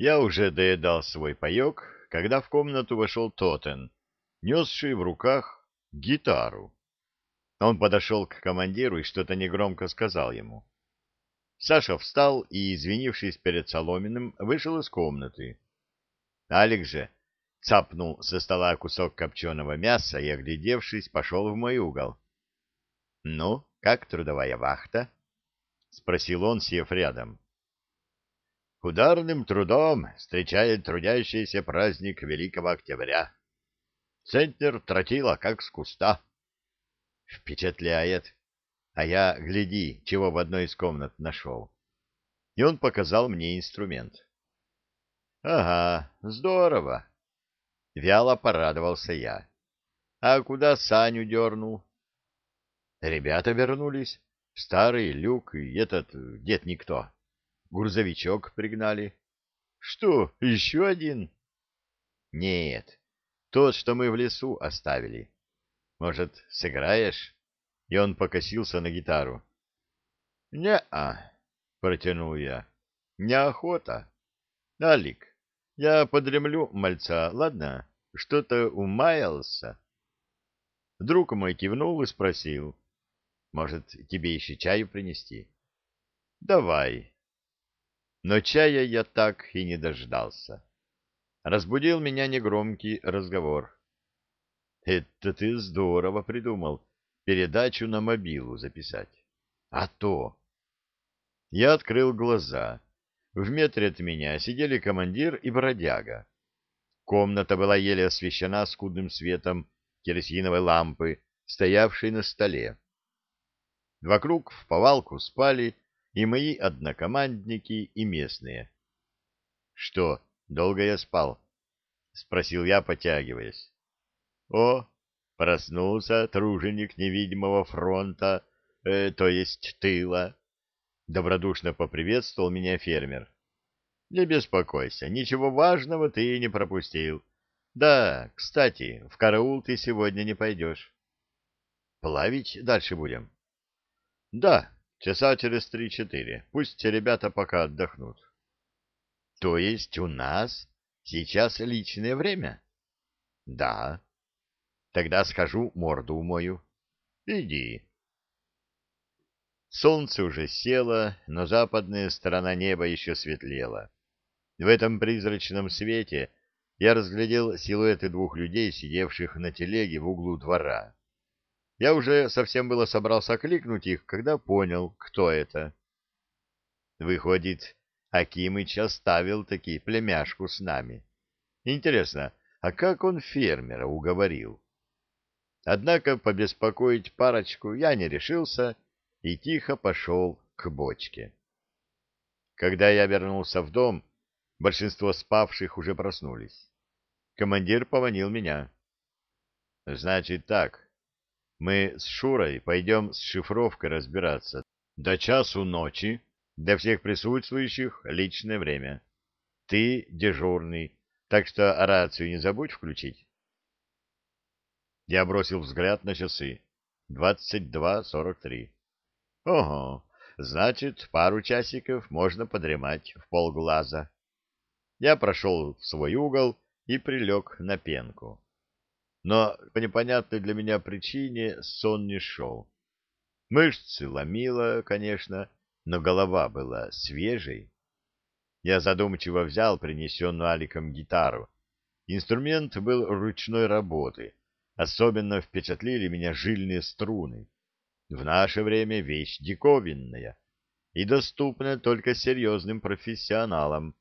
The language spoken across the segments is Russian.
Я уже доедал свой паек, когда в комнату вошел Тотен, несший в руках гитару. Он подошел к командиру и что-то негромко сказал ему. Саша встал и, извинившись перед Соломиным, вышел из комнаты. Алекс же цапнул со стола кусок копченого мяса и, оглядевшись, пошел в мой угол. — Ну, как трудовая вахта? — спросил он, сев рядом. — Ударным трудом встречает трудящийся праздник Великого Октября. Центнер тротила, как с куста. — Впечатляет. А я, гляди, чего в одной из комнат нашел. И он показал мне инструмент. — Ага, здорово. Вяло порадовался я. — А куда Саню дернул? Ребята вернулись. Старый Люк и этот дед никто. Грузовичок пригнали. — Что, еще один? — Нет, тот, что мы в лесу оставили. Может, сыграешь? И он покосился на гитару. — Не-а, — протянул я. — Неохота. — Алик, я подремлю мальца, ладно? Что-то умаялся. Друг мой кивнул и спросил. — Может, тебе еще чаю принести? — Давай. Но чая я так и не дождался. Разбудил меня негромкий разговор. — Это ты здорово придумал передачу на мобилу записать. А то... Я открыл глаза. В метре от меня сидели командир и бродяга. Комната была еле освещена скудным светом керосиновой лампы, стоявшей на столе. Вокруг в повалку спали и мои однокомандники, и местные. — Что, долго я спал? — спросил я, потягиваясь. — О, Проснулся труженик невидимого фронта, э, то есть тыла. Добродушно поприветствовал меня фермер. Не беспокойся, ничего важного ты не пропустил. Да, кстати, в караул ты сегодня не пойдешь. Плавить дальше будем? Да, часа через три-четыре. Пусть ребята пока отдохнут. То есть у нас сейчас личное время? Да. Тогда схожу, морду умою. Иди. Солнце уже село, но западная сторона неба еще светлела. В этом призрачном свете я разглядел силуэты двух людей, сидевших на телеге в углу двора. Я уже совсем было собрался окликнуть их, когда понял, кто это. Выходит, Акимыч оставил таки племяшку с нами. Интересно, а как он фермера уговорил? Однако побеспокоить парочку я не решился и тихо пошел к бочке. Когда я вернулся в дом, большинство спавших уже проснулись. Командир поманил меня. — Значит так, мы с Шурой пойдем с шифровкой разбираться. До часу ночи для всех присутствующих личное время. Ты дежурный, так что рацию не забудь включить. Я бросил взгляд на часы. Двадцать два сорок три. Ого, значит, пару часиков можно подремать в полглаза. Я прошел в свой угол и прилег на пенку. Но по непонятной для меня причине сон не шел. Мышцы ломило, конечно, но голова была свежей. Я задумчиво взял принесенную Аликом гитару. Инструмент был ручной работы — Особенно впечатлили меня жильные струны. В наше время вещь диковинная и доступна только серьезным профессионалам,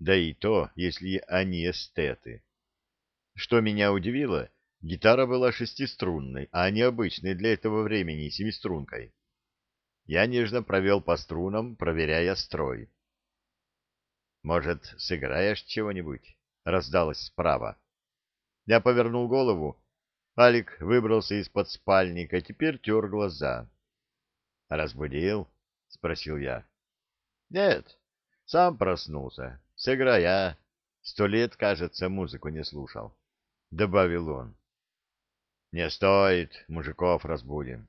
да и то, если они эстеты. Что меня удивило, гитара была шестиструнной, а не обычной для этого времени семистрункой. Я нежно провел по струнам, проверяя строй. «Может, сыграешь чего-нибудь?» — раздалось справа. Я повернул голову Алик выбрался из-под спальника, теперь тер глаза. «Разбудил?» — спросил я. «Нет, сам проснулся. Сыграя. Сто лет, кажется, музыку не слушал», — добавил он. «Не стоит, мужиков разбудим».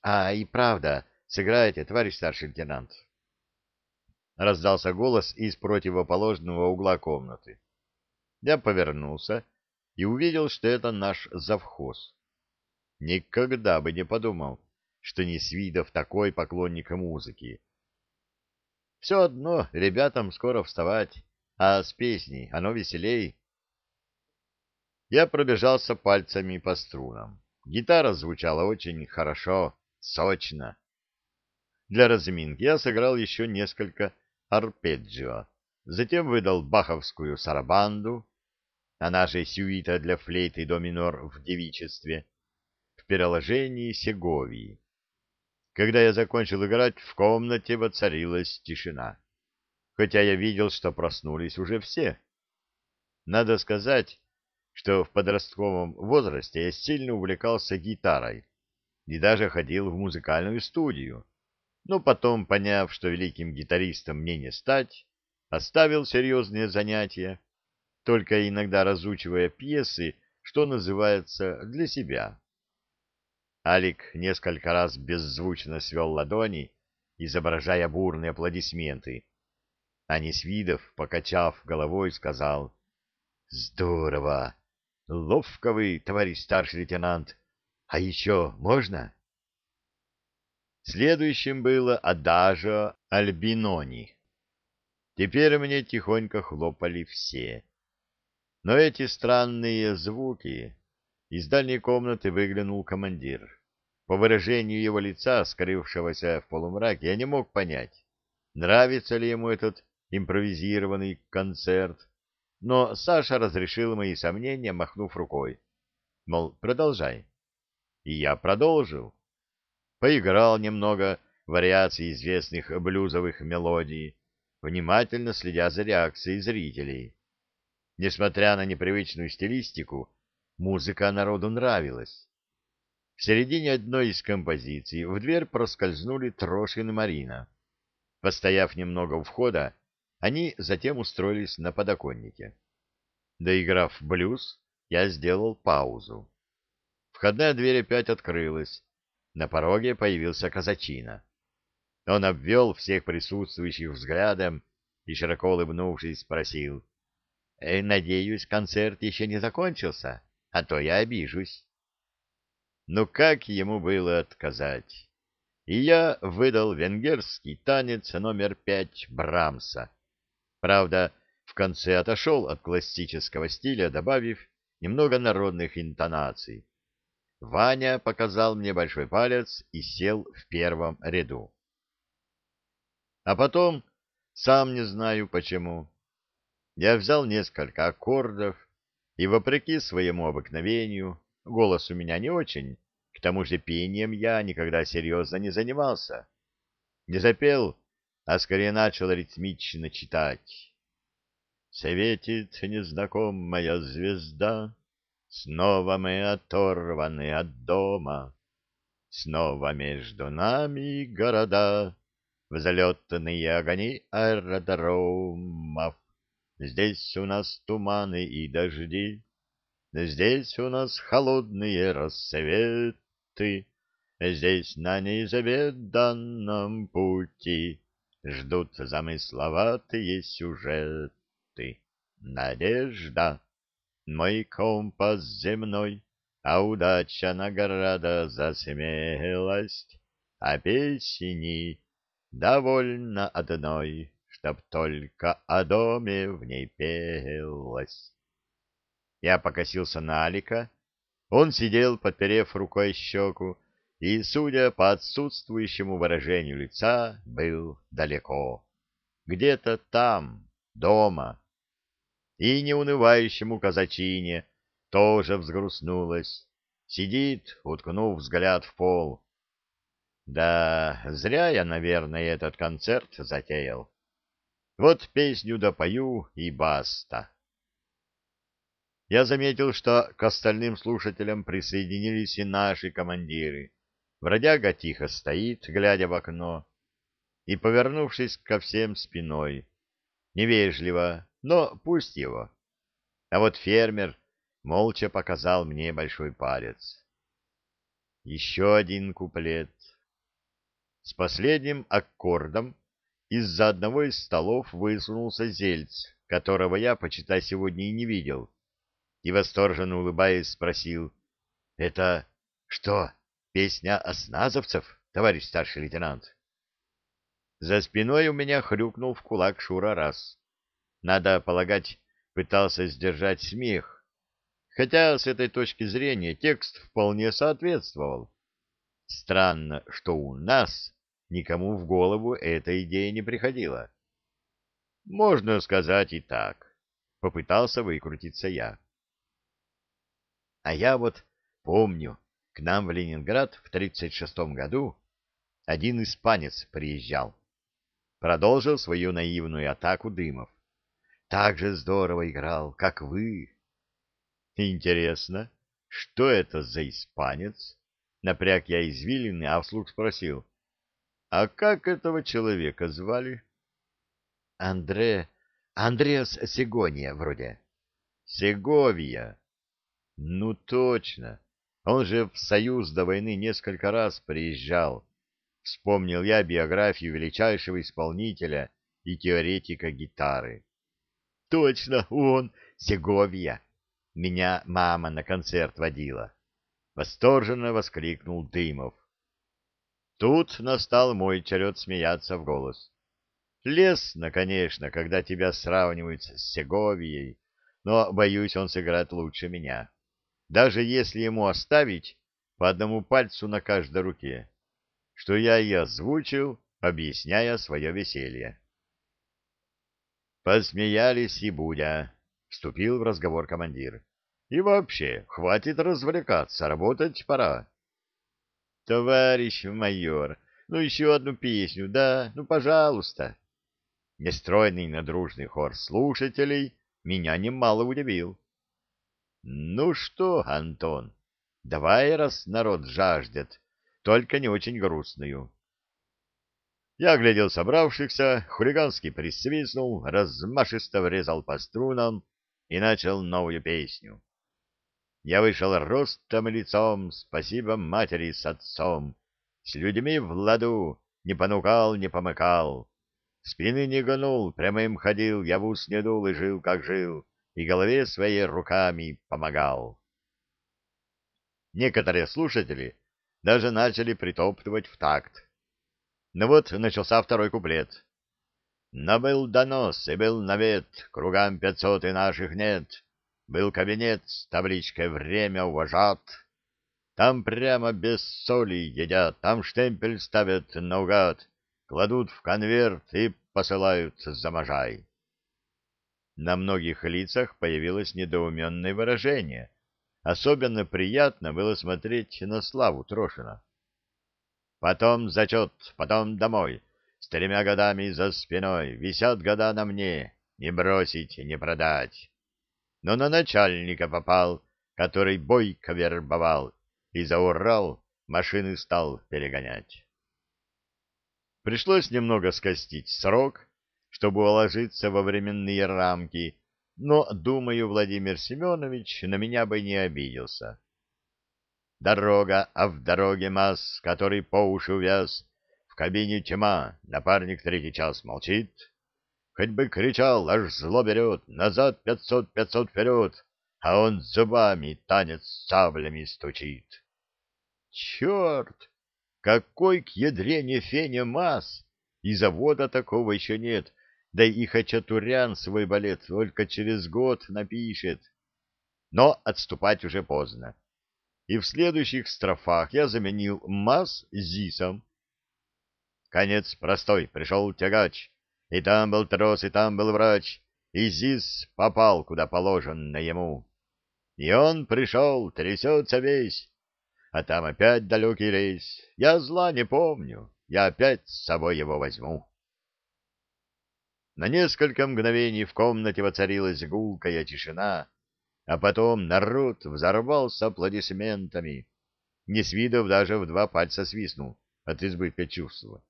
«А, и правда, сыграйте, товарищ старший лейтенант». раздался голос из противоположного угла комнаты. Я повернулся и увидел, что это наш завхоз. Никогда бы не подумал, что не Несвидов такой поклонник музыки. Все одно ребятам скоро вставать, а с песней оно веселей. Я пробежался пальцами по струнам. Гитара звучала очень хорошо, сочно. Для разминки я сыграл еще несколько арпеджио, затем выдал баховскую сарабанду, она же сюита для флейты до минор в девичестве, в переложении Сеговии. Когда я закончил играть, в комнате воцарилась тишина. Хотя я видел, что проснулись уже все. Надо сказать, что в подростковом возрасте я сильно увлекался гитарой и даже ходил в музыкальную студию. Но потом, поняв, что великим гитаристом мне не стать, оставил серьезные занятия, только иногда разучивая пьесы, что называется, для себя. Алик несколько раз беззвучно свел ладони, изображая бурные аплодисменты. А Несвидов, покачав головой, сказал, «Здорово! Ловко вы, товарищ старший лейтенант! А еще можно?» Следующим было Адажо Альбинони. Теперь мне тихонько хлопали все. Но эти странные звуки... Из дальней комнаты выглянул командир. По выражению его лица, скрывшегося в полумраке, я не мог понять, нравится ли ему этот импровизированный концерт. Но Саша разрешил мои сомнения, махнув рукой. Мол, продолжай. И я продолжил. Поиграл немного вариаций известных блюзовых мелодий, внимательно следя за реакцией зрителей. Несмотря на непривычную стилистику, музыка народу нравилась. В середине одной из композиций в дверь проскользнули Трошин и Марина. Постояв немного у входа, они затем устроились на подоконнике. Доиграв блюз, я сделал паузу. Входная дверь опять открылась. На пороге появился казачина. Он обвел всех присутствующих взглядом и, широко улыбнувшись, спросил. «Э, — Надеюсь, концерт еще не закончился, а то я обижусь. Ну как ему было отказать? И я выдал венгерский танец номер пять Брамса. Правда, в конце отошел от классического стиля, добавив немного народных интонаций. Ваня показал мне большой палец и сел в первом ряду. А потом, сам не знаю почему, я взял несколько аккордов и, вопреки своему обыкновению, Голос у меня не очень, к тому же пением я никогда серьезно не занимался. Не запел, а скорее начал ритмично читать. Светит незнакомая звезда, Снова мы оторваны от дома, Снова между нами города, Взлетные огни аэродромов. Здесь у нас туманы и дожди, Здесь у нас холодные рассветы, Здесь на неизведанном пути Ждут замысловатые сюжеты. Надежда — мой компас земной, А удача — награда за смелость, А песни довольно одной, Чтоб только о доме в ней пелось. Я покосился на Алика. Он сидел, подперев рукой щеку, и, судя по отсутствующему выражению лица, был далеко. Где-то там, дома. И неунывающему казачине тоже взгрустнулось. Сидит, уткнув взгляд в пол. Да, зря я, наверное, этот концерт затеял. Вот песню допою и баста я заметил, что к остальным слушателям присоединились и наши командиры. Бродяга тихо стоит, глядя в окно, и, повернувшись ко всем спиной, невежливо, но пусть его. А вот фермер молча показал мне большой палец. Еще один куплет. С последним аккордом из-за одного из столов высунулся зельц, которого я, почитай, сегодня и не видел, и, восторженно улыбаясь, спросил, — Это что, песня осназовцев, товарищ старший лейтенант? За спиной у меня хрюкнул в кулак Шура раз. Надо полагать, пытался сдержать смех, хотя с этой точки зрения текст вполне соответствовал. Странно, что у нас никому в голову эта идея не приходила. Можно сказать и так. Попытался выкрутиться я. А я вот помню, к нам в Ленинград в 36-м году один испанец приезжал. Продолжил свою наивную атаку Дымов. Так же здорово играл, как вы. Интересно, что это за испанец? Напряг я извилины, а вслух спросил. А как этого человека звали? Андре... Андреас Сегония вроде. Сеговия. Ну, точно. Он же в Союз до войны несколько раз приезжал. Вспомнил я биографию величайшего исполнителя и теоретика гитары. Точно, он, Сеговия. Меня мама на концерт водила. Восторженно воскликнул Дымов. Тут настал мой черед смеяться в голос. Лестно, конечно, когда тебя сравнивают с Сеговией, но, боюсь, он сыграет лучше меня. Даже если ему оставить по одному пальцу на каждой руке, что я и озвучил, объясняя свое веселье. Посмеялись и Будя, — вступил в разговор командир. И вообще, хватит развлекаться, работать пора. Товарищ майор, ну еще одну песню, да, ну пожалуйста. Нестройный надружный хор слушателей меня немало удивил. Ну что, Антон, давай, раз народ жаждет, только не очень грустную. Я оглядел собравшихся, хулигански присвистнул, размашисто врезал по струнам и начал новую песню. Я вышел ростом и лицом, спасибо матери с отцом. С людьми в ладу не понукал, не помыкал. Спины не гнул, прямым ходил, я в ус не дул и жил, как жил, и голове своей руками помогал. Некоторые слушатели даже начали притоптывать в такт. Ну вот начался второй куплет. Но был донос и был навет, кругам пятьсот и наших нет. Был кабинет с табличкой «Время уважат». Там прямо без соли едят, там штемпель ставят наугад, кладут в конверт и посылают за можай. На многих лицах появилось недоуменное выражение. Особенно приятно было смотреть на Славу Трошина. Потом зачет, потом домой, с тремя годами за спиной, висят года на мне, не бросить, не продать но на начальника попал, который бойко вербовал, и за Урал машины стал перегонять. Пришлось немного скостить срок, чтобы уложиться во временные рамки, но, думаю, Владимир Семенович на меня бы не обиделся. Дорога, а в дороге масс, который по уши увяз, в кабине тьма, напарник третий час молчит, Хоть бы кричал, аж зло берет, назад пятьсот, пятьсот вперед, а он зубами танец саблями стучит. Черт! Какой к ядрене фене масс! И завода такого еще нет, да и Хачатурян свой балет только через год напишет. Но отступать уже поздно. И в следующих строфах я заменил масс зисом. Конец простой, пришел тягач, и там был трос, и там был врач, и ЗИС попал, куда положено ему. И он пришел, трясется весь, а там опять далекий рейс. Я зла не помню, я опять с собой его возьму. На несколько мгновений в комнате воцарилась гулкая тишина, а потом народ взорвался аплодисментами. Несвидов даже в два пальца свистнул от избытка чувства.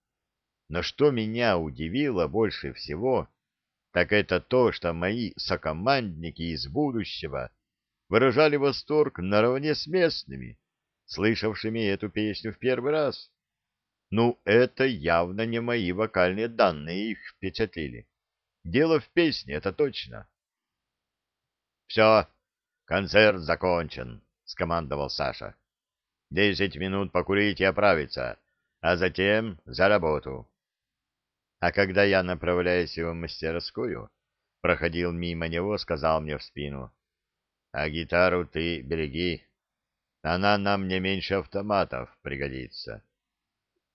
Но что меня удивило больше всего, так это то, что мои сокомандники из будущего выражали восторг наравне с местными, слышавшими эту песню в первый раз. Ну, это явно не мои вокальные данные их впечатлили. Дело в песне, это точно. «Все, концерт закончен», — скомандовал Саша. «Десять минут покурить и оправиться, а затем за работу». А когда я, направляясь в мастерскую, проходил мимо него, сказал мне в спину, «А гитару ты береги, она нам не меньше автоматов пригодится».